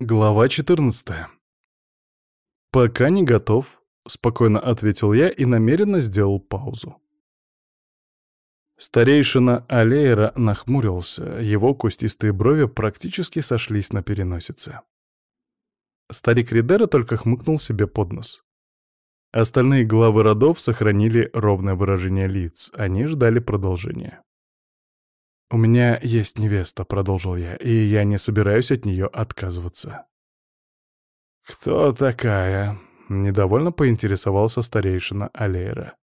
Глава 14 «Пока не готов», — спокойно ответил я и намеренно сделал паузу. Старейшина Алейра нахмурился, его кустистые брови практически сошлись на переносице. Старик Ридера только хмыкнул себе под нос. Остальные главы родов сохранили ровное выражение лиц, они ждали продолжения. «У меня есть невеста», — продолжил я, — «и я не собираюсь от нее отказываться». «Кто такая?» — недовольно поинтересовался старейшина Алейра.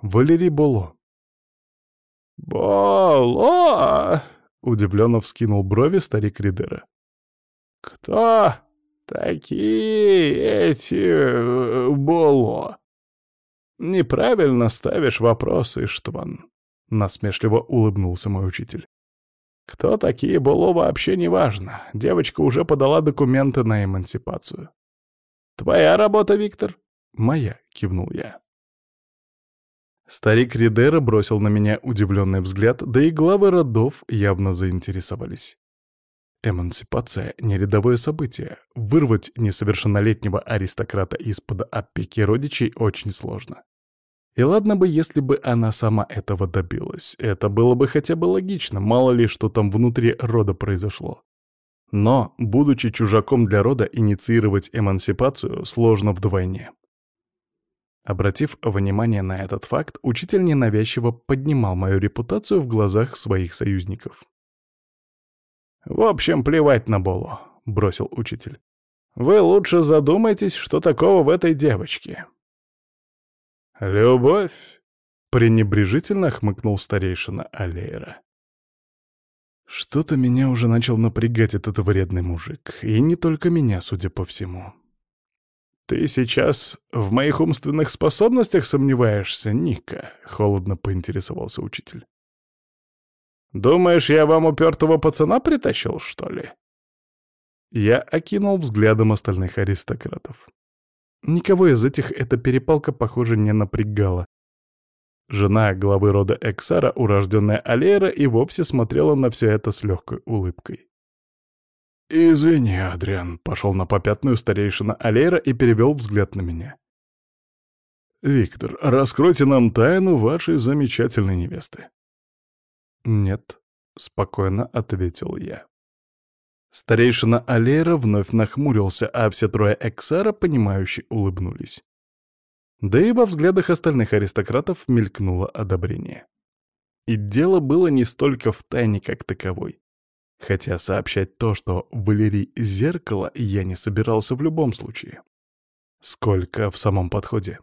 «Валерий Боло». «Боло!» — удивленно вскинул брови старик Ридера. «Кто такие эти э, Боло?» «Неправильно ставишь вопросы, Штван», Насмешливо улыбнулся мой учитель. Кто такие Боло вообще не важно. Девочка уже подала документы на эмансипацию. Твоя работа, Виктор? Моя, кивнул я. Старик Ридера бросил на меня удивленный взгляд, да и главы родов явно заинтересовались. Эмансипация — не рядовое событие. Вырвать несовершеннолетнего аристократа из-под опеки родичей очень сложно. И ладно бы, если бы она сама этого добилась. Это было бы хотя бы логично, мало ли, что там внутри рода произошло. Но, будучи чужаком для рода, инициировать эмансипацию сложно вдвойне. Обратив внимание на этот факт, учитель ненавязчиво поднимал мою репутацию в глазах своих союзников. «В общем, плевать на Болу», — бросил учитель. «Вы лучше задумайтесь, что такого в этой девочке. «Любовь!» — пренебрежительно хмыкнул старейшина Алейра. Что-то меня уже начал напрягать этот вредный мужик, и не только меня, судя по всему. «Ты сейчас в моих умственных способностях сомневаешься, Ника?» — холодно поинтересовался учитель. «Думаешь, я вам упертого пацана притащил, что ли?» Я окинул взглядом остальных аристократов. Никого из этих эта перепалка, похоже, не напрягала. Жена главы рода Эксара, урожденная Алера, и вовсе смотрела на все это с легкой улыбкой. «Извини, Адриан», — пошел на попятную старейшина Алера и перевел взгляд на меня. «Виктор, раскройте нам тайну вашей замечательной невесты». «Нет», — спокойно ответил я. Старейшина Алера вновь нахмурился, а все трое Эксара, понимающе улыбнулись. Да и во взглядах остальных аристократов мелькнуло одобрение. И дело было не столько в тайне как таковой. Хотя сообщать то, что Валерий — зеркало, я не собирался в любом случае. Сколько в самом подходе.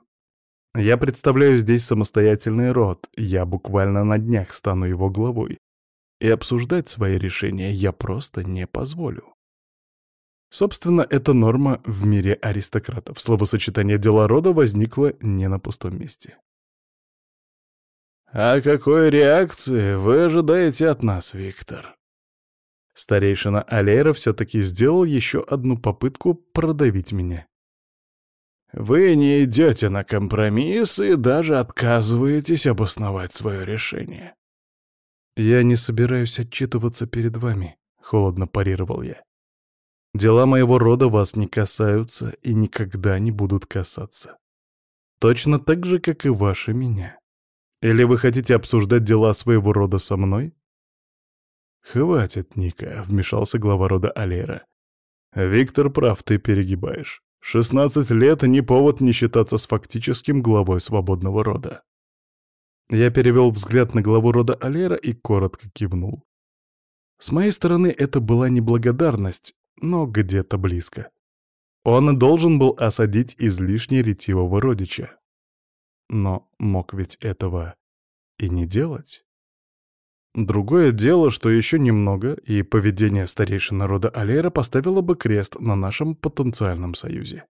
Я представляю здесь самостоятельный род, я буквально на днях стану его главой, и обсуждать свои решения я просто не позволю. Собственно, эта норма в мире аристократов. Словосочетание «дела рода» возникло не на пустом месте. «А какой реакции вы ожидаете от нас, Виктор?» Старейшина Алейра все-таки сделал еще одну попытку продавить меня. «Вы не идете на компромисс и даже отказываетесь обосновать свое решение. «Я не собираюсь отчитываться перед вами», — холодно парировал я. «Дела моего рода вас не касаются и никогда не будут касаться. Точно так же, как и ваши меня. Или вы хотите обсуждать дела своего рода со мной?» «Хватит, Ника», — вмешался глава рода Алера. «Виктор прав, ты перегибаешь. Шестнадцать лет — не повод не считаться с фактическим главой свободного рода». Я перевел взгляд на главу рода Алера и коротко кивнул. С моей стороны это была неблагодарность, но где-то близко. Он должен был осадить излишне ретивого родича. Но мог ведь этого и не делать. Другое дело, что еще немного, и поведение старейшины рода Алера поставило бы крест на нашем потенциальном союзе.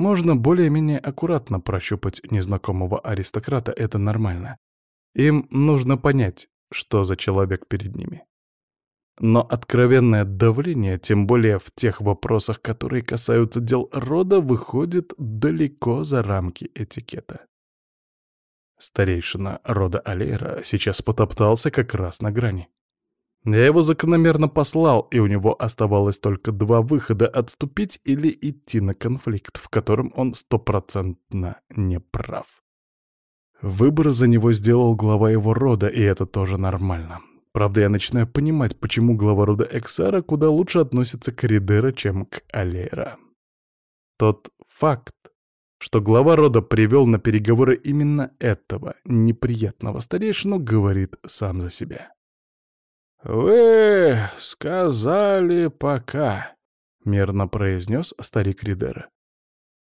Можно более-менее аккуратно прощупать незнакомого аристократа, это нормально. Им нужно понять, что за человек перед ними. Но откровенное давление, тем более в тех вопросах, которые касаются дел рода, выходит далеко за рамки этикета. Старейшина рода Алейра сейчас потоптался как раз на грани. Я его закономерно послал, и у него оставалось только два выхода — отступить или идти на конфликт, в котором он стопроцентно не прав. Выбор за него сделал глава его рода, и это тоже нормально. Правда, я начинаю понимать, почему глава рода Эксара куда лучше относится к Ридера, чем к Алейра. Тот факт, что глава рода привел на переговоры именно этого неприятного старейшину, говорит сам за себя. «Вы сказали пока», — мерно произнес старик Ридера.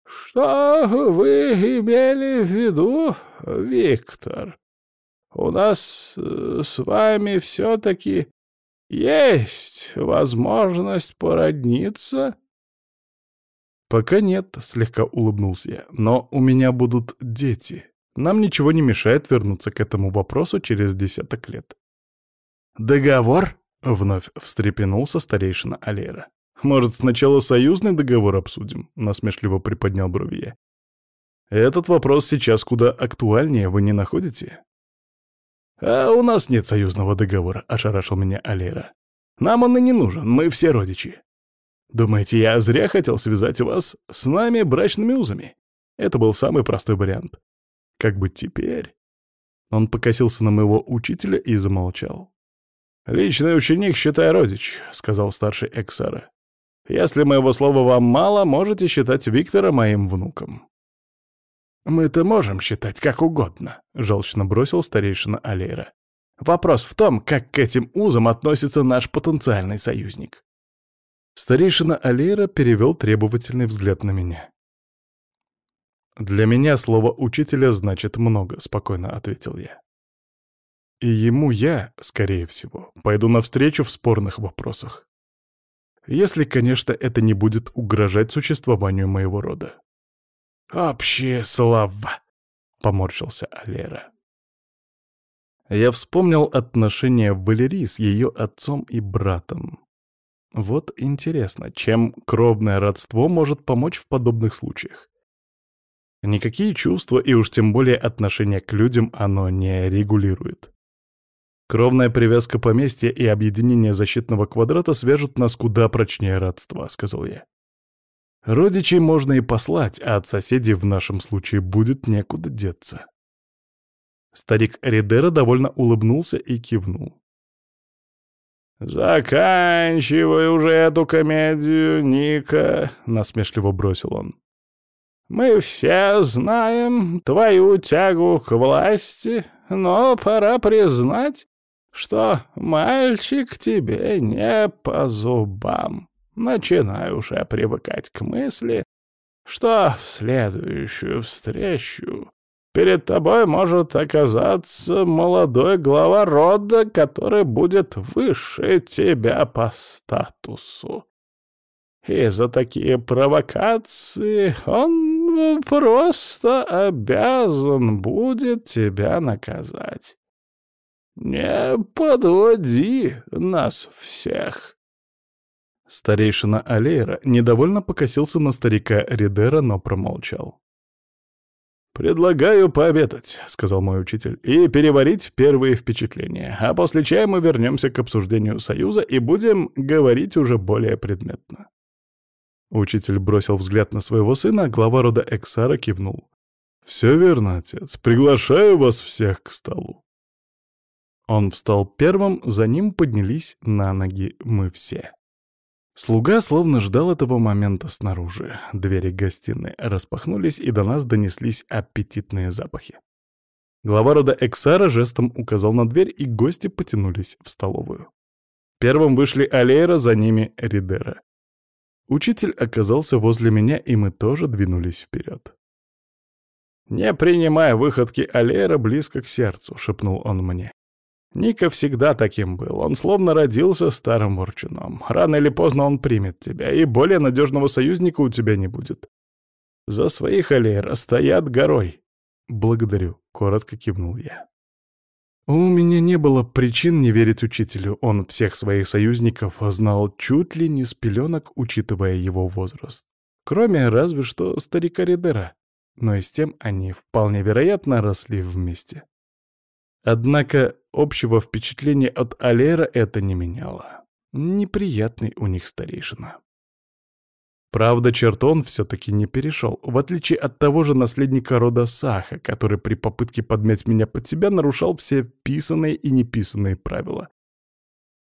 «Что вы имели в виду, Виктор? У нас э, с вами все-таки есть возможность породниться?» «Пока нет», — слегка улыбнулся я, — «но у меня будут дети. Нам ничего не мешает вернуться к этому вопросу через десяток лет». «Договор?» — вновь встрепенулся старейшина Алера. «Может, сначала союзный договор обсудим?» — насмешливо приподнял брови. «Этот вопрос сейчас куда актуальнее, вы не находите?» «А у нас нет союзного договора», — ошарашил меня Алера. «Нам он и не нужен, мы все родичи. Думаете, я зря хотел связать вас с нами брачными узами? Это был самый простой вариант. Как бы теперь...» Он покосился на моего учителя и замолчал. «Личный ученик, считай, родич», — сказал старший Эксара. «Если моего слова вам мало, можете считать Виктора моим внуком». «Мы-то можем считать как угодно», — желчно бросил старейшина Алейра. «Вопрос в том, как к этим узам относится наш потенциальный союзник». Старейшина Алейра перевел требовательный взгляд на меня. «Для меня слово «учителя» значит много», — спокойно ответил я. И ему я, скорее всего, пойду навстречу в спорных вопросах. Если, конечно, это не будет угрожать существованию моего рода. «Общая слава!» — поморщился Алера. Я вспомнил отношения Валерии с ее отцом и братом. Вот интересно, чем кровное родство может помочь в подобных случаях? Никакие чувства и уж тем более отношения к людям оно не регулирует. Кровная привязка поместья и объединение защитного квадрата свяжут нас куда прочнее родства, — сказал я. Родичей можно и послать, а от соседей в нашем случае будет некуда деться. Старик Ридера довольно улыбнулся и кивнул. «Заканчивай уже эту комедию, Ника», — насмешливо бросил он. «Мы все знаем твою тягу к власти, но пора признать, что мальчик тебе не по зубам. Начинаю уже привыкать к мысли, что в следующую встречу перед тобой может оказаться молодой глава рода, который будет выше тебя по статусу. И за такие провокации он просто обязан будет тебя наказать. «Не подводи нас всех!» Старейшина Алейра недовольно покосился на старика Ридера, но промолчал. «Предлагаю пообедать», — сказал мой учитель, — «и переварить первые впечатления, а после чая мы вернемся к обсуждению Союза и будем говорить уже более предметно». Учитель бросил взгляд на своего сына, а глава рода Эксара кивнул. «Все верно, отец. Приглашаю вас всех к столу». Он встал первым, за ним поднялись на ноги мы все. Слуга словно ждал этого момента снаружи. Двери гостиной распахнулись, и до нас донеслись аппетитные запахи. Глава рода Эксара жестом указал на дверь, и гости потянулись в столовую. Первым вышли Алейра, за ними Ридера. Учитель оказался возле меня, и мы тоже двинулись вперед. «Не принимая выходки Алейра близко к сердцу», — шепнул он мне. Ника всегда таким был. Он словно родился старым ворчуном. Рано или поздно он примет тебя, и более надежного союзника у тебя не будет. За своих аллеер стоят горой. Благодарю, — коротко кивнул я. У меня не было причин не верить учителю. Он всех своих союзников знал чуть ли не с пеленок, учитывая его возраст. Кроме разве что старика Ридера. Но и с тем они вполне вероятно росли вместе. Однако общего впечатления от Алера это не меняло. Неприятный у них старейшина. Правда, черту он все-таки не перешел, в отличие от того же наследника рода Саха, который при попытке подмять меня под себя нарушал все писанные и неписанные правила.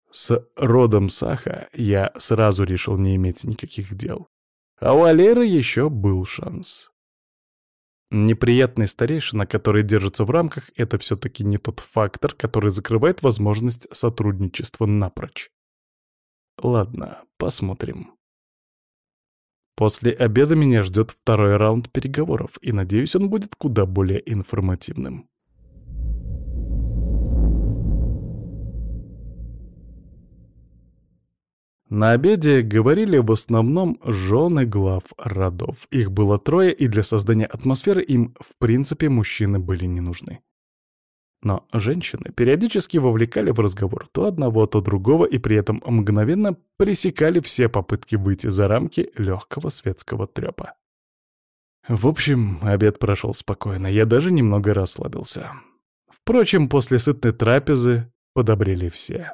С родом Саха я сразу решил не иметь никаких дел. А у Алеры еще был шанс. Неприятный старейшина, который держится в рамках, это все-таки не тот фактор, который закрывает возможность сотрудничества напрочь. Ладно, посмотрим. После обеда меня ждет второй раунд переговоров, и, надеюсь, он будет куда более информативным. На обеде говорили в основном жены глав родов. Их было трое, и для создания атмосферы им, в принципе, мужчины были не нужны. Но женщины периодически вовлекали в разговор то одного, то другого, и при этом мгновенно пресекали все попытки выйти за рамки легкого светского трепа. В общем, обед прошел спокойно, я даже немного расслабился. Впрочем, после сытной трапезы подобрели все.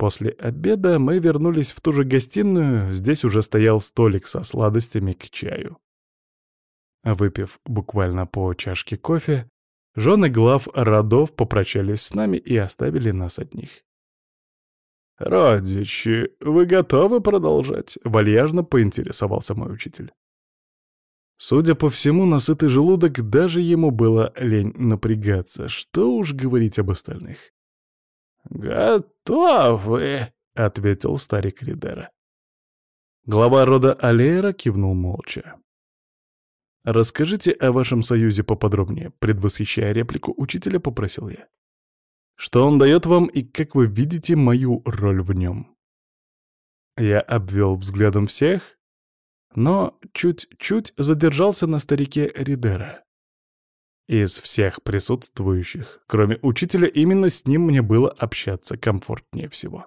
После обеда мы вернулись в ту же гостиную, здесь уже стоял столик со сладостями к чаю. Выпив буквально по чашке кофе, Жены глав родов попрощались с нами и оставили нас одних. «Родичи, вы готовы продолжать?» — вальяжно поинтересовался мой учитель. Судя по всему, насытый желудок даже ему было лень напрягаться, что уж говорить об остальных. «Готовы!» — ответил старик Ридера. Глава рода Алера кивнул молча. «Расскажите о вашем союзе поподробнее», — предвосхищая реплику учителя, попросил я. «Что он дает вам и как вы видите мою роль в нем?» Я обвел взглядом всех, но чуть-чуть задержался на старике Ридера. Из всех присутствующих, кроме учителя, именно с ним мне было общаться комфортнее всего.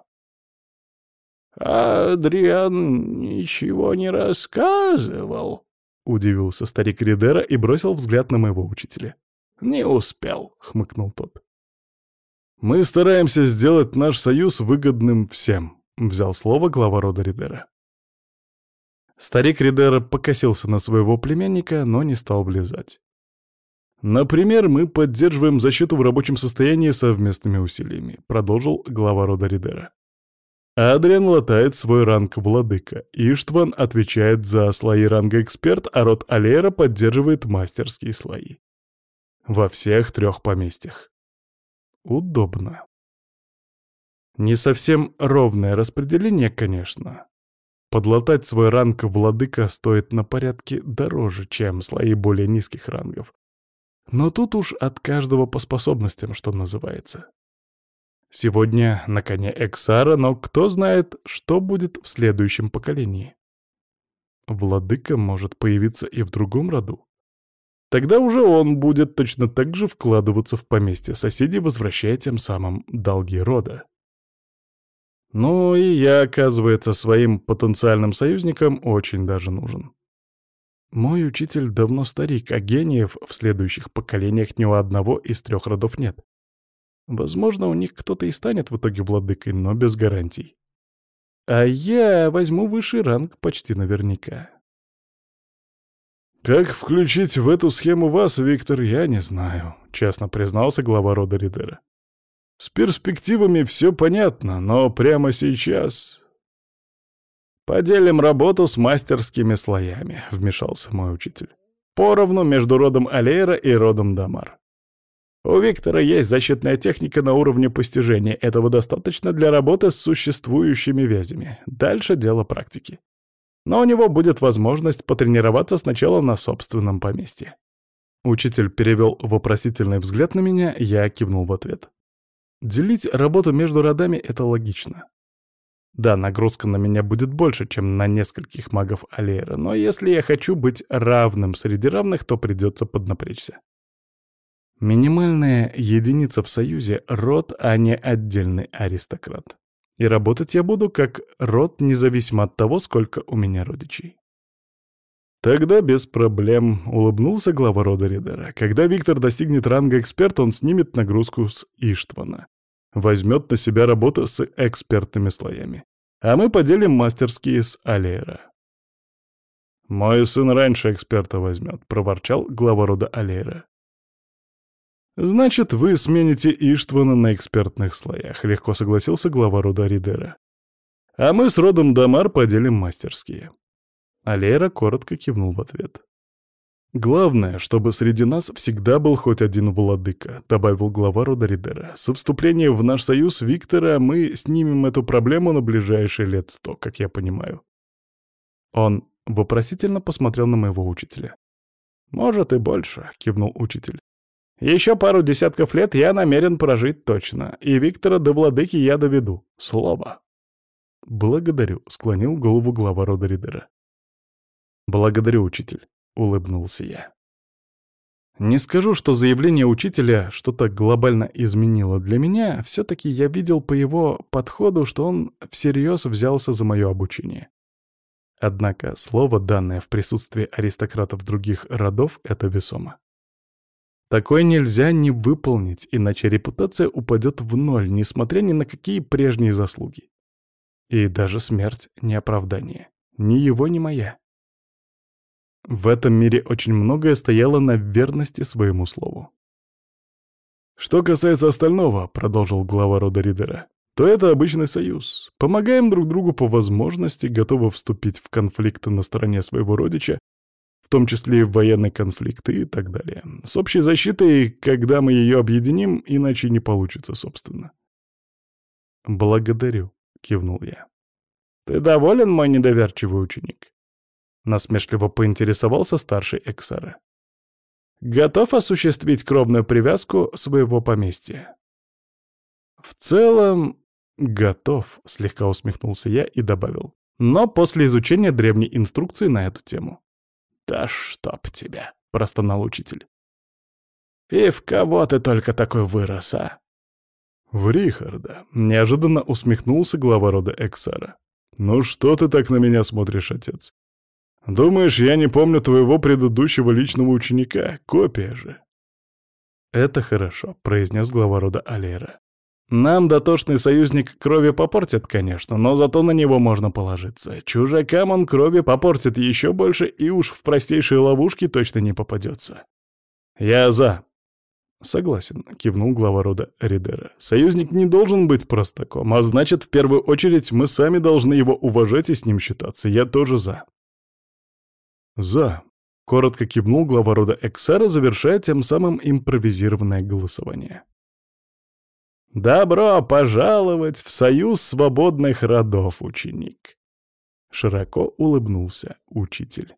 «Адриан ничего не рассказывал», — удивился старик Ридера и бросил взгляд на моего учителя. «Не успел», — хмыкнул тот. «Мы стараемся сделать наш союз выгодным всем», — взял слово глава рода Ридера. Старик Ридера покосился на своего племянника, но не стал влезать. «Например, мы поддерживаем защиту в рабочем состоянии совместными усилиями», — продолжил глава рода Ридера. Адриан латает свой ранг владыка. Иштван отвечает за слои ранга эксперт, а род Алера поддерживает мастерские слои. Во всех трех поместьях. Удобно. Не совсем ровное распределение, конечно. Подлатать свой ранг владыка стоит на порядке дороже, чем слои более низких рангов. Но тут уж от каждого по способностям, что называется. Сегодня на коне Эксара, но кто знает, что будет в следующем поколении. Владыка может появиться и в другом роду. Тогда уже он будет точно так же вкладываться в поместье соседей, возвращая тем самым долги рода. Ну и я, оказывается, своим потенциальным союзникам очень даже нужен. Мой учитель давно старик, а гениев в следующих поколениях ни у одного из трех родов нет. Возможно, у них кто-то и станет в итоге владыкой, но без гарантий. А я возьму высший ранг почти наверняка. «Как включить в эту схему вас, Виктор, я не знаю», — честно признался глава рода Ридера. «С перспективами все понятно, но прямо сейчас...» «Поделим работу с мастерскими слоями», — вмешался мой учитель. «Поровну между родом Алейра и родом Дамар. У Виктора есть защитная техника на уровне постижения. Этого достаточно для работы с существующими вязями. Дальше дело практики. Но у него будет возможность потренироваться сначала на собственном поместье. Учитель перевел вопросительный взгляд на меня, я кивнул в ответ. Делить работу между родами — это логично. Да, нагрузка на меня будет больше, чем на нескольких магов Алиера, но если я хочу быть равным среди равных, то придется поднапрячься. Минимальная единица в союзе — род, а не отдельный аристократ. И работать я буду как род, независимо от того, сколько у меня родичей. Тогда без проблем улыбнулся глава рода Ридера. Когда Виктор достигнет ранга эксперта, он снимет нагрузку с Иштвана. Возьмет на себя работу с экспертными слоями. А мы поделим мастерские с Алейра. «Мой сын раньше эксперта возьмет», — проворчал глава рода Алейра. «Значит, вы смените Иштвана на экспертных слоях», — легко согласился глава рода Ридера. «А мы с родом Дамар поделим мастерские». Алера коротко кивнул в ответ. «Главное, чтобы среди нас всегда был хоть один владыка», — добавил глава рода Ридера. «С вступлением в наш союз Виктора мы снимем эту проблему на ближайшие лет сто, как я понимаю». Он вопросительно посмотрел на моего учителя. «Может и больше», — кивнул учитель. Еще пару десятков лет я намерен прожить точно, и Виктора до владыки я доведу. Слово. «Благодарю», — склонил голову глава рода Ридера. «Благодарю, учитель», — улыбнулся я. Не скажу, что заявление учителя что-то глобально изменило для меня, все-таки я видел по его подходу, что он всерьез взялся за мое обучение. Однако слово, данное в присутствии аристократов других родов, это весомо. Такое нельзя не выполнить, иначе репутация упадет в ноль, несмотря ни на какие прежние заслуги. И даже смерть — не оправдание. Ни его, ни моя. В этом мире очень многое стояло на верности своему слову. «Что касается остального», — продолжил глава рода Ридера, — «то это обычный союз. Помогаем друг другу по возможности, готовы вступить в конфликты на стороне своего родича в том числе и в военные конфликты и так далее. С общей защитой, когда мы ее объединим, иначе не получится, собственно. «Благодарю», — кивнул я. «Ты доволен, мой недоверчивый ученик?» Насмешливо поинтересовался старший Эксара. «Готов осуществить кровную привязку своего поместья?» «В целом, готов», — слегка усмехнулся я и добавил. «Но после изучения древней инструкции на эту тему». «Да чтоб тебя!» — простонал учитель. «И в кого ты только такой вырос, а?» «В Рихарда», — неожиданно усмехнулся глава рода Эксара. «Ну что ты так на меня смотришь, отец? Думаешь, я не помню твоего предыдущего личного ученика? Копия же». «Это хорошо», — произнес глава рода Алера. Нам дотошный союзник крови попортит, конечно, но зато на него можно положиться. Чужакам он крови попортит еще больше и уж в простейшие ловушки точно не попадется. Я за. Согласен, кивнул глава рода Ридера. Союзник не должен быть простаком, а значит, в первую очередь мы сами должны его уважать и с ним считаться. Я тоже за. За. Коротко кивнул глава рода Эксара, завершая тем самым импровизированное голосование. «Добро пожаловать в Союз свободных родов, ученик!» Широко улыбнулся учитель.